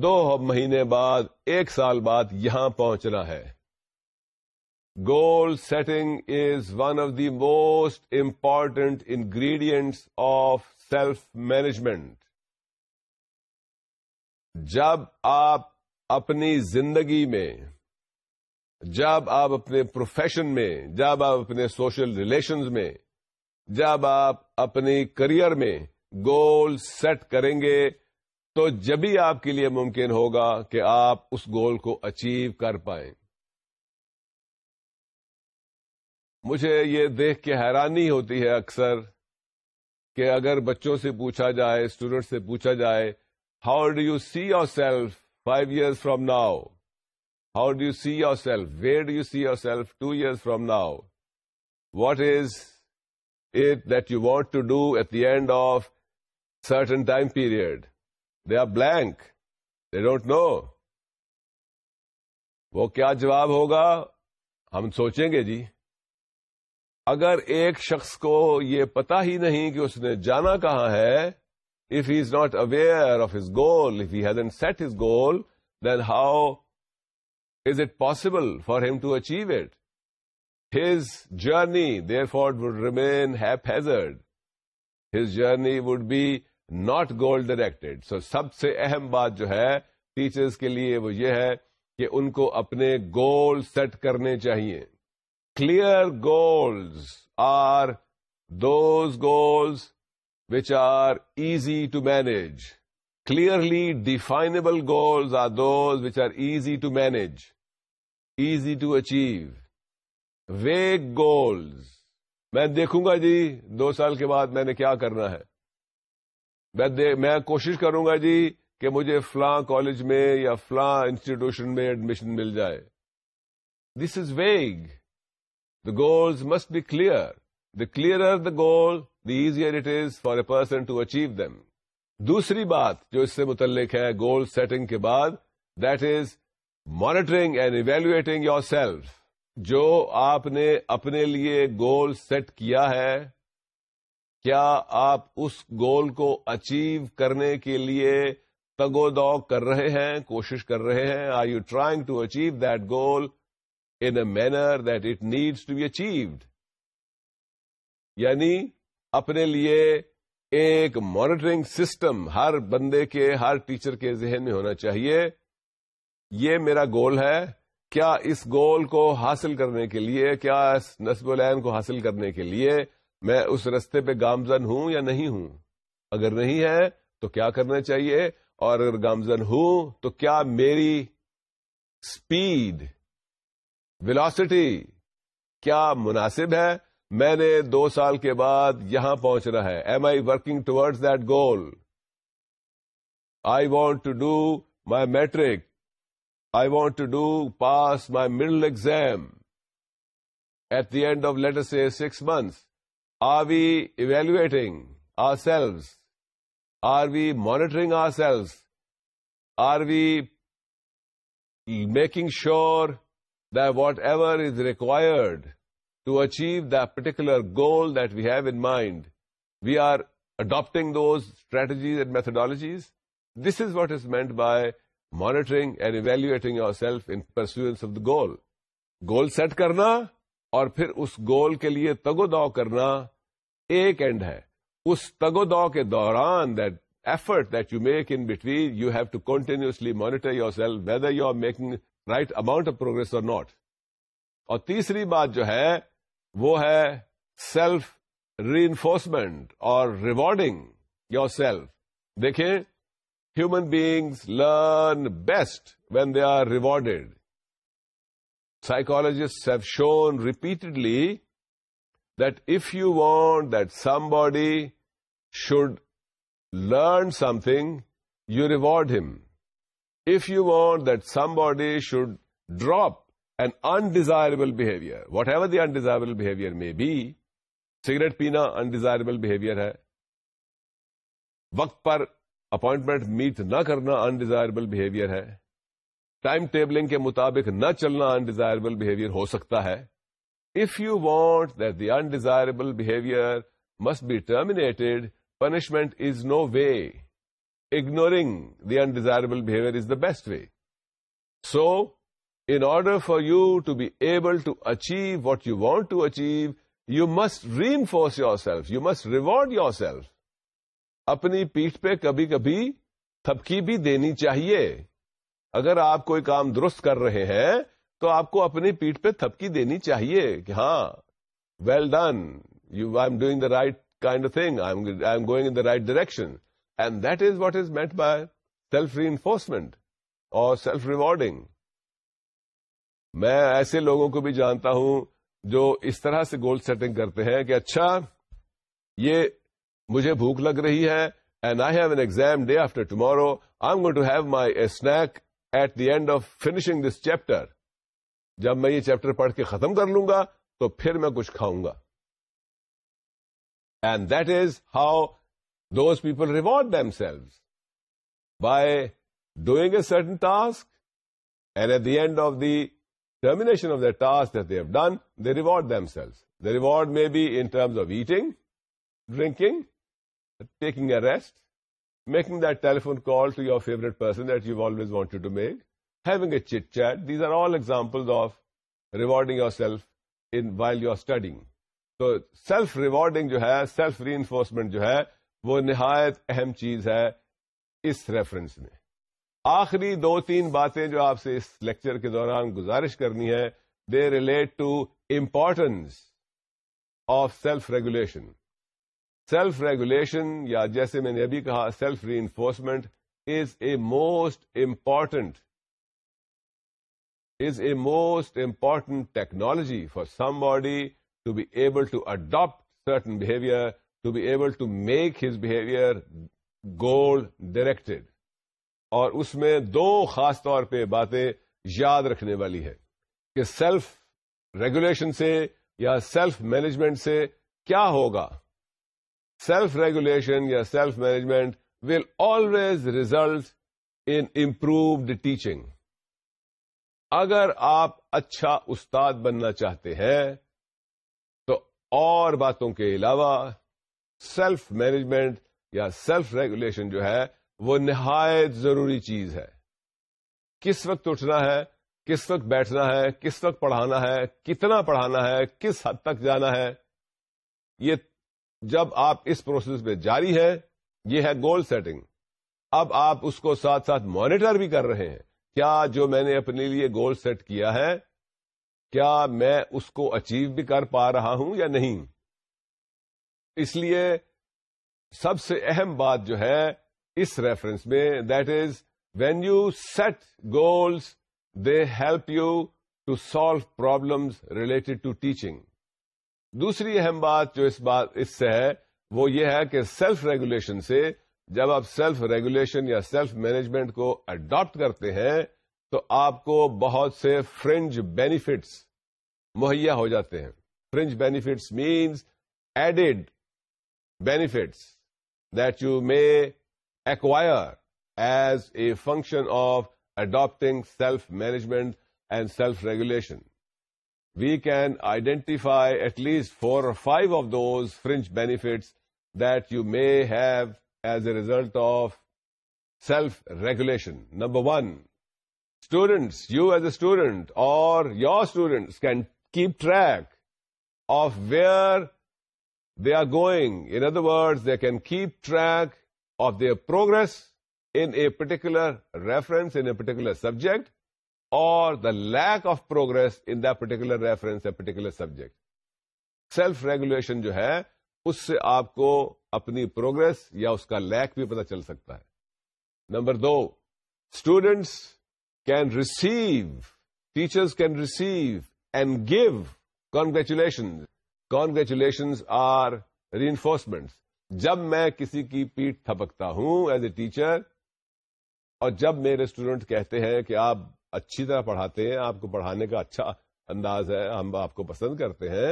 A: دو مہینے بعد ایک سال بعد یہاں پہنچنا ہے goal setting is one of the most important ingredients of self management جب آپ اپنی زندگی میں جب آپ اپنے پروفیشن میں جب آپ اپنے سوشل ریلیشنز میں جب آپ اپنی کریئر میں گول سیٹ کریں گے تو جبھی آپ کے لیے ممکن ہوگا کہ آپ اس گول کو اچیو کر پائیں مجھے یہ دیکھ کے حیرانی ہوتی ہے اکثر کہ اگر بچوں سے پوچھا جائے اسٹوڈینٹ سے پوچھا جائے how do you see yourself five years from now how do you see yourself where do you see yourself two years from now what is it that you want to do at the end of certain time period they are blank they don't know وہ کیا جواب ہوگا ہم سوچیں گے جی اگر ایک شخص کو یہ پتا ہی نہیں کہ اس نے جانا کہاں ہے if he is not aware of his goal, if he hasn't set his goal, then how is it possible for him to achieve it? His journey, therefore, would remain haphazard. His journey would be not goal-directed. So, سب سے اہم بات جو ہے teachers کے لیے وہ یہ ہے کہ ان کو اپنے goal set کرنے چاہیے. Clear goals are those goals which are easy to manage. Clearly definable goals are those which are easy to manage easy to achieve vague goals میں دیکھوں گا جی دو سال کے بعد میں نے کیا کرنا ہے میں کوشش کروں گا جی کہ مجھے فلاں کالج میں یا فلاں انسٹیٹیوشن میں ایڈمیشن مل جائے this is vague the goals must be clear the clear the goal the easier it is for a person to achieve them دوسری بات جو اس سے متعلق ہے گول سیٹنگ کے بعد that is monitoring and evaluating yourself جو آپ نے اپنے لیے گول سیٹ کیا ہے کیا آپ اس گول کو اچیو کرنے کے لیے تگو دو کر رہے ہیں کوشش کر رہے ہیں I you trying to achieve that goal in a manner that it needs to be achieved یعنی اپنے لیے ایک مانیٹرنگ سسٹم ہر بندے کے ہر ٹیچر کے ذہن میں ہونا چاہیے یہ میرا گول ہے کیا اس گول کو حاصل کرنے کے لیے کیا اس نصب العین کو حاصل کرنے کے لیے میں اس رستے پہ گامزن ہوں یا نہیں ہوں اگر نہیں ہے تو کیا کرنا چاہیے اور اگر گامزن ہوں تو کیا میری اسپیڈ ویلاسٹی کیا مناسب ہے میں نے دو سال کے بعد یہاں پہنچ رہا ہے am I working towards that goal I want to do my matric I want to do pass my middle exam at the end of later say six months are we evaluating ourselves are we monitoring ourselves are we making sure that whatever is required to achieve the particular goal that we have in mind we are adapting those strategies and methodologies this is what is meant by monitoring and evaluating yourself in pursuits of the goal goal set کرنا اور پھر اس گول کے لیے تگود کرنا ایک and ہے اس تگو دا کے دوران the effort that you make in between you have to continuously monitor yourself whether you are making right amount of progress or not اور تیسری بات جو ہے وہ ہے سیلف ری انفورسمنٹ اور ریوارڈنگ یور سیلف دیکھیں human beings learn best when they are rewarded psychologists have shown repeatedly that if you want that somebody should learn something you reward him if you want that somebody should drop an undesirable behavior, whatever the undesirable behavior may be, cigarette پینا undesirable behaviour ہے وقت پر appointment meet نہ کرنا undesirable behaviour ہے time ٹیبلنگ کے مطابق نہ چلنا انڈیزائربل بہیویئر ہو سکتا ہے if you want that the undesirable behaviour must be terminated punishment is no way ignoring the undesirable behaviour is the best way so in order for you to be able what you want to achieve you must reinforce yourself you must reward yourself اپنی پیٹھ پہ کبھی کبھی تھپکی بھی دینی چاہیے اگر آپ کوئی کام درست کر رہے ہیں تو آپ کو اپنی پیٹھ پہ تھپکی دینی چاہیے کہ ہاں well done you I am doing the right kind of thing I am going in the right direction and that is what is meant by self reinforcement اور سیلف ریوارڈنگ میں ایسے لوگوں کو بھی جانتا ہوں جو اس طرح سے گول سیٹنگ کرتے ہیں کہ اچھا یہ مجھے بھوک لگ رہی ہے and I have an exam day after tomorrow I going to have my snack at the end of finishing this chapter جب میں یہ چیپٹر پڑھ کے ختم کر لوں گا تو پھر میں کچھ کھاؤں گا and that is how those people reward themselves by doing a certain task and at the end of the termination of the task and reward دلف the reward میں rest making the telephone call to your favourite person use want make he chat chat these are all example of rewarding yourself in while you are studying تو self rewarding جو ہے self ری ایفورسمنٹ جو ہے وہ نہایت اہم چیز ہے اس ریفرنس میں آخری دو تین باتیں جو آپ سے اس لیکچر کے دوران گزارش کرنی ہے they relate to importance of self regulation self regulation یا جیسے میں نے ابھی کہا self reinforcement is a most important is a most important technology for somebody to be able to adapt certain behaviour to be able to make his behaviour goal directed اور اس میں دو خاص طور پہ باتیں یاد رکھنے والی ہے کہ سیلف ریگولیشن سے یا سیلف مینجمنٹ سے کیا ہوگا سیلف ریگولیشن یا self management will always result in improved teaching اگر آپ اچھا استاد بننا چاہتے ہیں تو اور باتوں کے علاوہ سیلف مینجمنٹ یا سیلف ریگولیشن جو ہے وہ نہایت ضروری چیز ہے کس وقت اٹھنا ہے کس وقت بیٹھنا ہے کس وقت پڑھانا ہے کتنا پڑھانا ہے کس حد تک جانا ہے یہ جب آپ اس پروسیس میں جاری ہے یہ ہے گول سیٹنگ اب آپ اس کو ساتھ ساتھ مانیٹر بھی کر رہے ہیں کیا جو میں نے اپنے لیے گول سیٹ کیا ہے کیا میں اس کو اچیو بھی کر پا رہا ہوں یا نہیں اس لیے سب سے اہم بات جو ہے اس ریفرنس میں that is when you set goals they help you to solve problems related to teaching دوسری اہم بات جو اس اس بات سے ہے وہ یہ ہے کہ سیلف ریگولیشن سے جب آپ سیلف ریگولیشن یا سیلف مینجمنٹ کو اڈاپٹ کرتے ہیں تو آپ کو بہت سے فرنج بینیفٹس مہیا ہو جاتے ہیں fringe benefits means added benefits that you may acquire as a function of adopting self-management and self-regulation. We can identify at least 4 or 5 of those fringe benefits that you may have as a result of self-regulation. Number 1, students, you as a student or your students can keep track of where they are going. In other words, they can keep track of their progress in a particular reference in a particular subject اور the lack of progress in the particular reference a particular subject self regulation جو ہے اس سے آپ کو اپنی progress یا اس کا لیک بھی پتا چل سکتا ہے number do students can receive teachers can receive and give congratulation congratulations are reinforcement جب میں کسی کی پیٹ تھپکتا ہوں ایز اے ٹیچر اور جب میرے اسٹوڈنٹ کہتے ہیں کہ آپ اچھی طرح پڑھاتے ہیں آپ کو پڑھانے کا اچھا انداز ہے ہم آپ کو پسند کرتے ہیں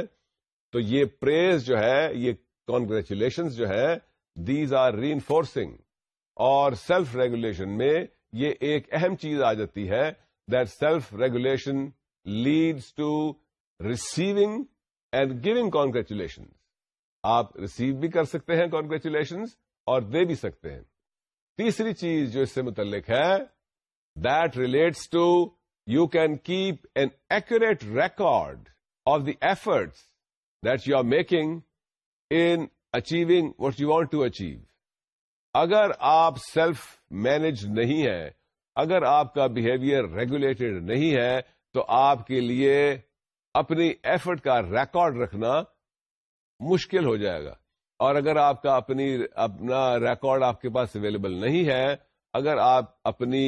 A: تو یہ پریز جو ہے یہ کانگریچولیشن جو ہے دیز آر ری انفورسنگ اور سیلف ریگولیشن میں یہ ایک اہم چیز آ جاتی ہے that self regulation leads to receiving and giving congratulations آپ ریسیو بھی کر سکتے ہیں کانگریچولیشن اور دے بھی سکتے ہیں تیسری چیز جو اس سے متعلق ہے that relates to you can keep an accurate record of the efforts that you are making in achieving what you want to achieve اگر آپ سیلف مینج نہیں ہے اگر آپ کا بہیویئر ریگولیٹڈ نہیں ہے تو آپ کے لیے اپنی ایفرٹ کا ریکارڈ رکھنا مشکل ہو جائے گا اور اگر آپ کا اپنی اپنا ریکارڈ آپ کے پاس اویلیبل نہیں ہے اگر آپ اپنی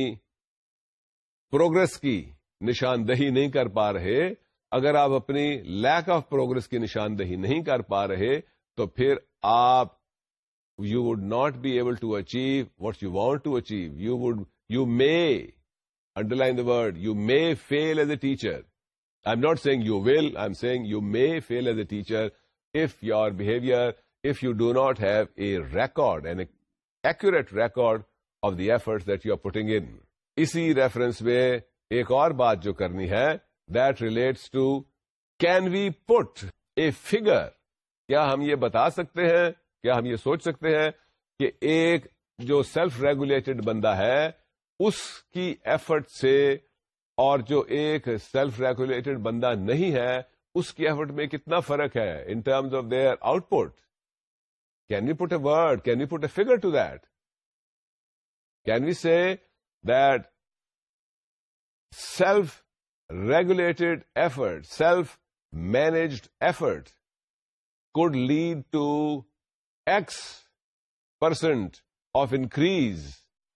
A: پروگرس کی نشاندہی نہیں کر پا رہے اگر آپ اپنی لیک آف پروگرس کی نشاندہی نہیں کر پا رہے تو پھر آپ you would not be able to achieve what you want to achieve you would you may underline the word you may feel as a teacher I am not seeing you well I am seeing you may feel as a teacher if your behavior, if you do not have a record, an accurate record of the efforts that you are putting in. اسی reference میں ایک اور بات جو کرنی ہے that relates to can we put a figure کیا ہم یہ بتا سکتے ہیں کیا ہم یہ سوچ سکتے ہیں کہ ایک جو سیلف ریگولیٹڈ بندہ ہے اس کی ایفرٹ سے اور جو ایک سیلف ریگولیٹڈ بندہ نہیں ہے اس کی ایفٹ میں کتنا فرق ہے in terms of their output can you put a word can you put a figure to that can we see that self regulated effort self managed effort could lead to X percent of increase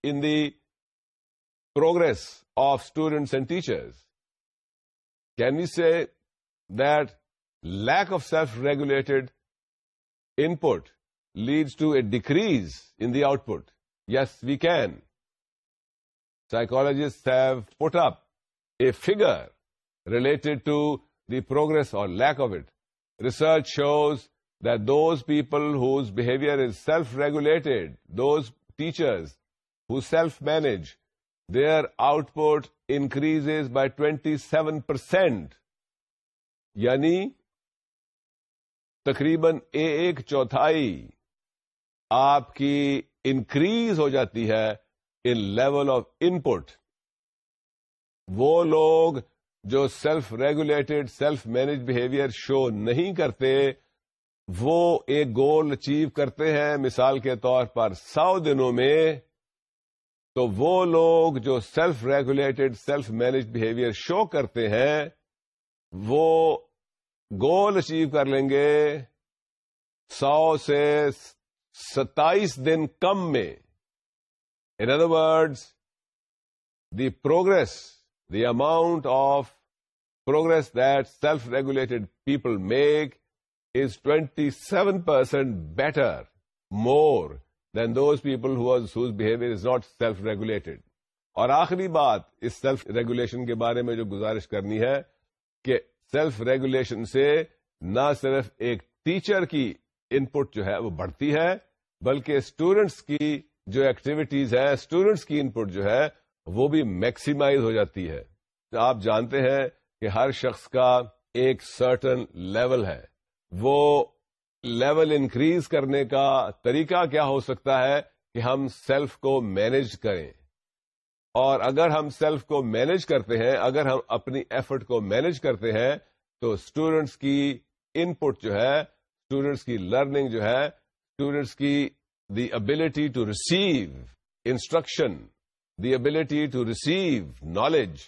A: in the progress of students and teachers can you see that lack of self-regulated input leads to a decrease in the output? Yes, we can. Psychologists have put up a figure related to the progress or lack of it. Research shows that those people whose behavior is self-regulated, those teachers who self-manage, their output increases by 27% یعنی تقریباً ایک چوتھائی آپ کی increase ہو جاتی ہے in level of input وہ لوگ جو self regulated self manage behaviour show نہیں کرتے وہ ایک گول اچیو کرتے ہیں مثال کے طور پر سو دنوں میں تو وہ لوگ جو self regulated self manage behaviour show کرتے ہیں وہ گول اچیو کر لیں گے سو سے ستائیس دن کم میں in other words the progress the amount of progress that self regulated people make is twenty seven percent better more than those people whose behaviour is not self regulated اور آخری بات اس سیلف ریگولیشن کے بارے میں جو گزارش کرنی ہے کہ سیلف ریگولیشن سے نہ صرف ایک ٹیچر کی ان پٹ جو ہے وہ بڑھتی ہے بلکہ اسٹوڈینٹس کی جو ایکٹیویٹیز ہے اسٹوڈینٹس کی ان پٹ جو ہے وہ بھی میکسیمائز ہو جاتی ہے آپ جانتے ہیں کہ ہر شخص کا ایک سرٹن لیول ہے وہ لیول انکریز کرنے کا طریقہ کیا ہو سکتا ہے کہ ہم سیلف کو مینج کریں اور اگر ہم سیلف کو مینج کرتے ہیں اگر ہم اپنی ایفرٹ کو مینج کرتے ہیں تو اسٹوڈینٹس کی ان پٹ جو ہے اسٹوڈینٹس کی لرننگ جو ہے اسٹوڈینٹس کی the ability to receive instruction the ability to receive knowledge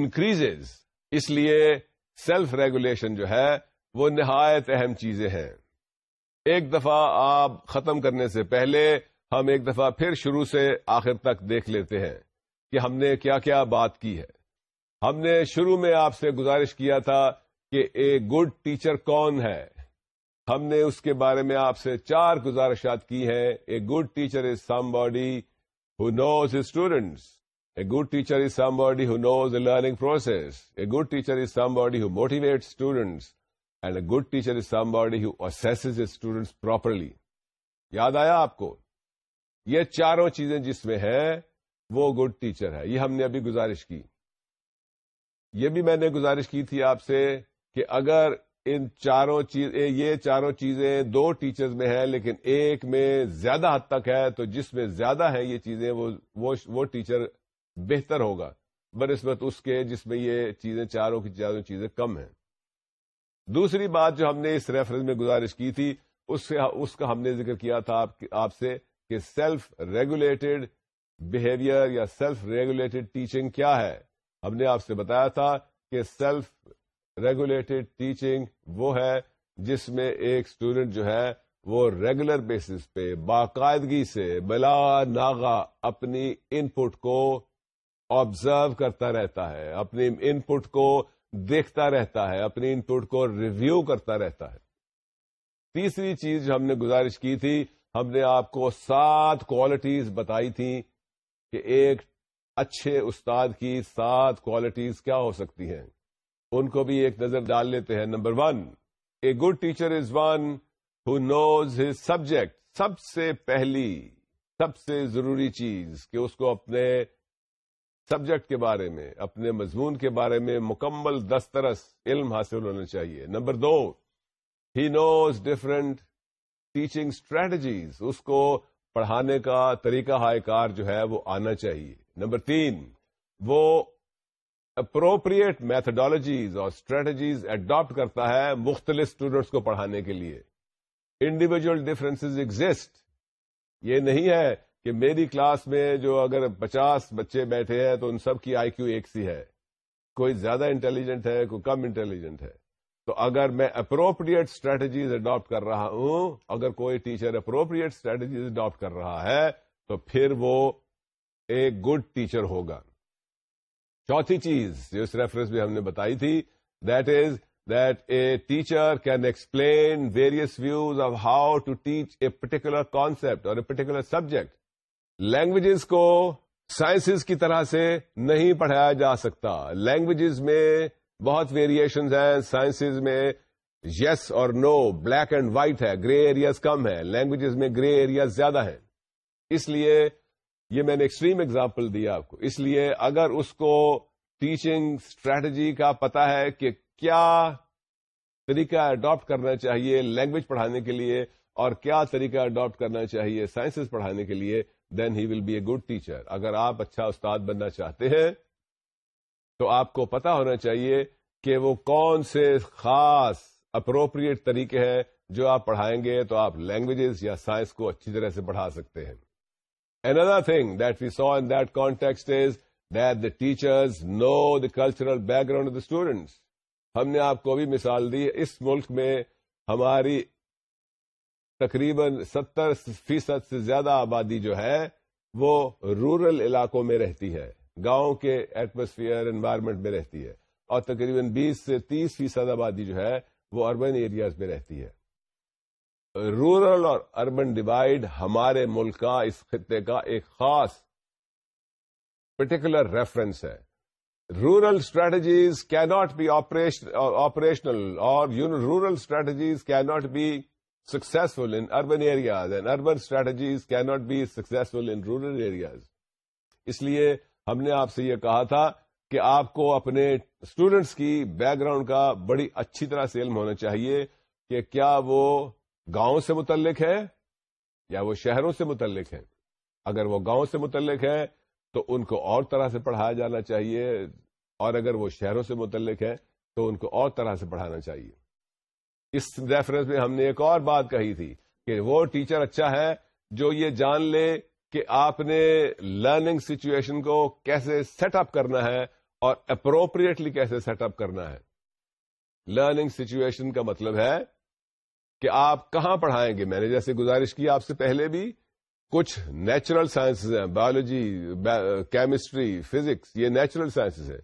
A: increase اس لیے سیلف ریگولیشن جو ہے وہ نہایت اہم چیزیں ہیں ایک دفعہ آپ ختم کرنے سے پہلے ہم ایک دفعہ پھر شروع سے آخر تک دیکھ لیتے ہیں کہ ہم نے کیا کیا بات کی ہے ہم نے شروع میں آپ سے گزارش کیا تھا کہ اے گڈ ٹیچر کون ہے ہم نے اس کے بارے میں آپ سے چار گزارشات کی ہیں a good teacher is somebody who knows students a good teacher is somebody who a learning process a good teacher is somebody who motivate students and a good teacher is somebody who a students properly یاد آیا آپ کو یہ چاروں چیزیں جس میں ہیں وہ گڈ ٹیچر ہے یہ ہم نے ابھی گزارش کی یہ بھی میں نے گزارش کی تھی آپ سے کہ اگر ان چاروں چیز یہ چاروں چیزیں دو ٹیچرز میں ہیں لیکن ایک میں زیادہ حد تک ہے تو جس میں زیادہ ہیں یہ چیزیں وہ وہ, وہ ٹیچر بہتر ہوگا بنسبت اس کے جس میں یہ چیزیں چاروں کی چاروں چیزیں کم ہیں دوسری بات جو ہم نے اس ریفرنس میں گزارش کی تھی اس کا ہم نے ذکر کیا تھا آپ سے کہ سیلف ریگولیٹڈ بہیویئر یا سیلف ریگولیٹڈ ٹیچنگ کیا ہے ہم نے آپ سے بتایا تھا کہ سیلف ریگولیٹڈ ٹیچنگ وہ ہے جس میں ایک اسٹوڈینٹ جو ہے وہ ریگولر بیسس پہ باقاعدگی سے بلا ناغا اپنی ان پٹ کو آبزرو کرتا رہتا ہے اپنی ان پٹ کو دیکھتا رہتا ہے اپنی ان پٹ کو ریویو کرتا رہتا ہے تیسری چیز جو ہم نے گزارش کی تھی ہم نے آپ کو سات کوالٹیز بتائی تھیں کہ ایک اچھے استاد کی سات کوالٹیز کیا ہو سکتی ہیں ان کو بھی ایک نظر ڈال لیتے ہیں number one a good teacher is one who knows his subject سب سے پہلی سب سے ضروری چیز کہ اس کو اپنے سبجیکٹ کے بارے میں اپنے مضمون کے بارے میں مکمل دسترس علم حاصل ہونا چاہیے number do he knows different teaching strategies اس کو پڑھانے کا طریقہ ہائے کار جو ہے وہ آنا چاہیے نمبر تین وہ اپروپریٹ میتھڈالوجیز اور اسٹریٹجیز اڈاپٹ کرتا ہے مختلف اسٹوڈینٹس کو پڑھانے کے لیے انڈیویجل ڈفرینسز ایگزٹ یہ نہیں ہے کہ میری کلاس میں جو اگر پچاس بچے بیٹھے ہیں تو ان سب کی آئی کیو ایک سی ہے کوئی زیادہ انٹیلیجنٹ ہے کوئی کم انٹیلیجنٹ ہے تو اگر میں اپروپریٹ اسٹریٹجیز اڈاپٹ کر رہا ہوں اگر کوئی ٹیچر اپروپریٹ اسٹریٹجیز اڈاپٹ کر رہا ہے تو پھر وہ ایک گڈ ٹیچر ہوگا چوتھی چیز جو اس ریفرنس میں ہم نے بتائی تھی that is that a teacher can explain various views of how to teach a particular concept اور اے پرٹیکولر سبجیکٹ لینگویجز کو سائنسز کی طرح سے نہیں پڑھایا جا سکتا لینگویجز میں بہت ویریشنز ہیں سائنس میں یس اور نو بلیک اینڈ وائٹ ہے گرے ایریاز کم ہے لینگویجز میں گرے ایریاز زیادہ ہیں اس لیے یہ میں نے ایکسٹریم اگزامپل دیا آپ کو اس لیے اگر اس کو ٹیچنگ اسٹریٹجی کا پتا ہے کہ کیا طریقہ اڈاپٹ کرنا چاہیے لینگویج پڑھانے کے لیے اور کیا طریقہ اڈاپٹ کرنا چاہیے سائنسز پڑھانے کے لیے then he will be a good teacher اگر آپ اچھا استاد بننا چاہتے ہیں تو آپ کو پتا ہونا چاہیے کہ وہ کون سے خاص اپروپریٹ طریقے ہیں جو آپ پڑھائیں گے تو آپ لینگویجز یا سائنس کو اچھی طرح سے پڑھا سکتے ہیں another thing that we saw in that context is that the teachers know the cultural background of the students ہم نے آپ کو بھی مثال دی اس ملک میں ہماری تقریباً ستر فیصد سے زیادہ آبادی جو ہے وہ رورل علاقوں میں رہتی ہے گاؤں کے ایٹموسفیئر انوائرمنٹ میں رہتی ہے اور تقریباً بیس سے تیس فیصد آبادی جو ہے وہ اربن ایریاز میں رہتی ہے رورل اور اربن ڈیوائڈ ہمارے ملک کا اس خطے کا ایک خاص پرٹیکولر ریفرنس ہے rural strategies not be operational اور rural strategies cannot be successful in urban areas and urban strategies not be successful in rural areas اس لیے ہم نے آپ سے یہ کہا تھا کہ آپ کو اپنے اسٹوڈینٹس کی بیک گراؤنڈ کا بڑی اچھی طرح سے علم ہونا چاہیے کہ کیا وہ گاؤں سے متعلق ہے یا وہ شہروں سے متعلق ہے اگر وہ گاؤں سے متعلق ہے تو ان کو اور طرح سے پڑھایا جانا چاہیے اور اگر وہ شہروں سے متعلق ہے تو ان کو اور طرح سے پڑھانا چاہیے اس ریفرنس میں ہم نے ایک اور بات کہی تھی کہ وہ ٹیچر اچھا ہے جو یہ جان لے کہ آپ نے لرننگ سچویشن کو کیسے سیٹ اپ کرنا ہے اور اپروپریٹلی کیسے سیٹ اپ کرنا ہے لرننگ سچویشن کا مطلب ہے کہ آپ کہاں پڑھائیں گے میں نے جیسے گزارش کی آپ سے پہلے بھی کچھ نیچرل سائنسز ہیں بایولوجی کیمسٹری فزکس یہ نیچرل سائنسز ہیں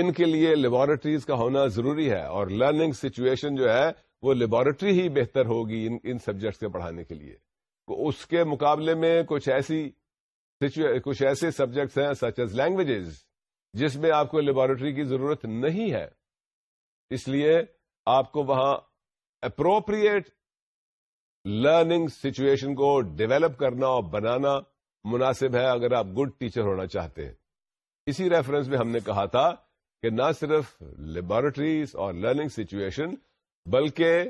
A: ان کے لیے لیبورٹریز کا ہونا ضروری ہے اور لرننگ سچویشن جو ہے وہ لیبورٹری ہی بہتر ہوگی ان سبجیکٹس کے پڑھانے کے لیے اس کے مقابلے میں کچھ ایسی کچھ ایسے سبجیکٹس ہیں سچ ایز لینگویجز جس میں آپ کو لیبورٹری کی ضرورت نہیں ہے اس لیے آپ کو وہاں اپروپریٹ لرننگ سچویشن کو ڈیولپ کرنا اور بنانا مناسب ہے اگر آپ گڈ ٹیچر ہونا چاہتے ہیں اسی ریفرنس میں ہم نے کہا تھا کہ نہ صرف لیبارٹریز اور لرننگ سچویشن بلکہ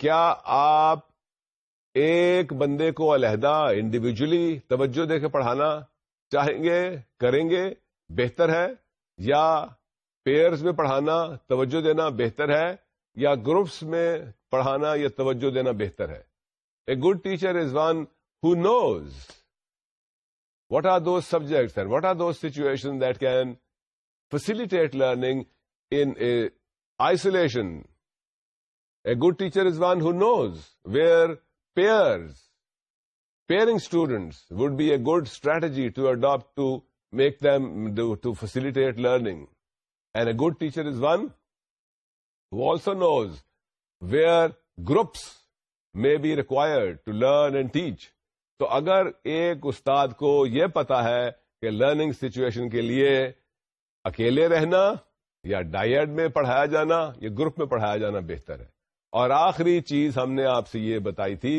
A: کیا آپ ایک بندے کو علیحدہ انڈیویجلی توجہ دے کے پڑھانا چاہیں گے کریں گے بہتر ہے یا پیئرز میں پڑھانا توجہ دینا بہتر ہے یا گروپس میں پڑھانا یا توجہ دینا بہتر ہے a good teacher is one who knows what are those subjects what are those situation that can facilitate learning in isolation a teacher is one knows where pairs pairing would would be a good strategy to adapt to make them to facilitate learning and a good teacher is one who also knows where groups may be required to learn and teach تو اگر ایک استاد کو یہ پتا ہے کہ learning situation کے لیے اکیلے رہنا یا ڈائڈ میں پڑھایا جانا یا گروپ میں پڑھایا جانا بہتر ہے اور آخری چیز ہم نے آپ سے یہ بتائی تھی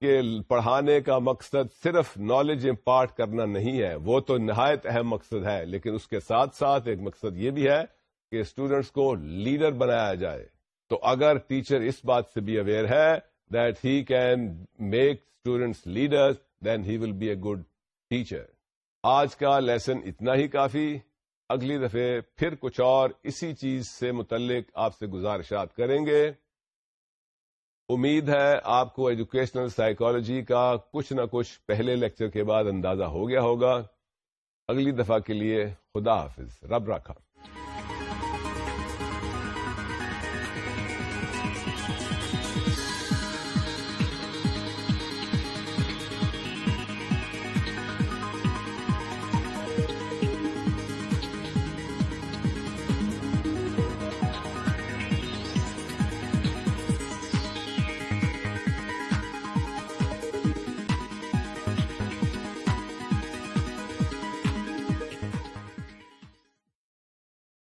A: کہ پڑھانے کا مقصد صرف نالج امپارٹ کرنا نہیں ہے وہ تو نہایت اہم مقصد ہے لیکن اس کے ساتھ ساتھ ایک مقصد یہ بھی ہے کہ اسٹوڈینٹس کو لیڈر بنایا جائے تو اگر ٹیچر اس بات سے بھی اویئر ہے that he can make students leader then he will be a good teacher آج کا لیسن اتنا ہی کافی اگلی دفعہ پھر کچھ اور اسی چیز سے متعلق آپ سے گزارشات کریں گے امید ہے آپ کو ایجوکیشنل سائیکالوجی کا کچھ نہ کچھ پہلے لیکچر کے بعد اندازہ ہو گیا ہوگا اگلی دفعہ کے لیے خدا حافظ رب رکھا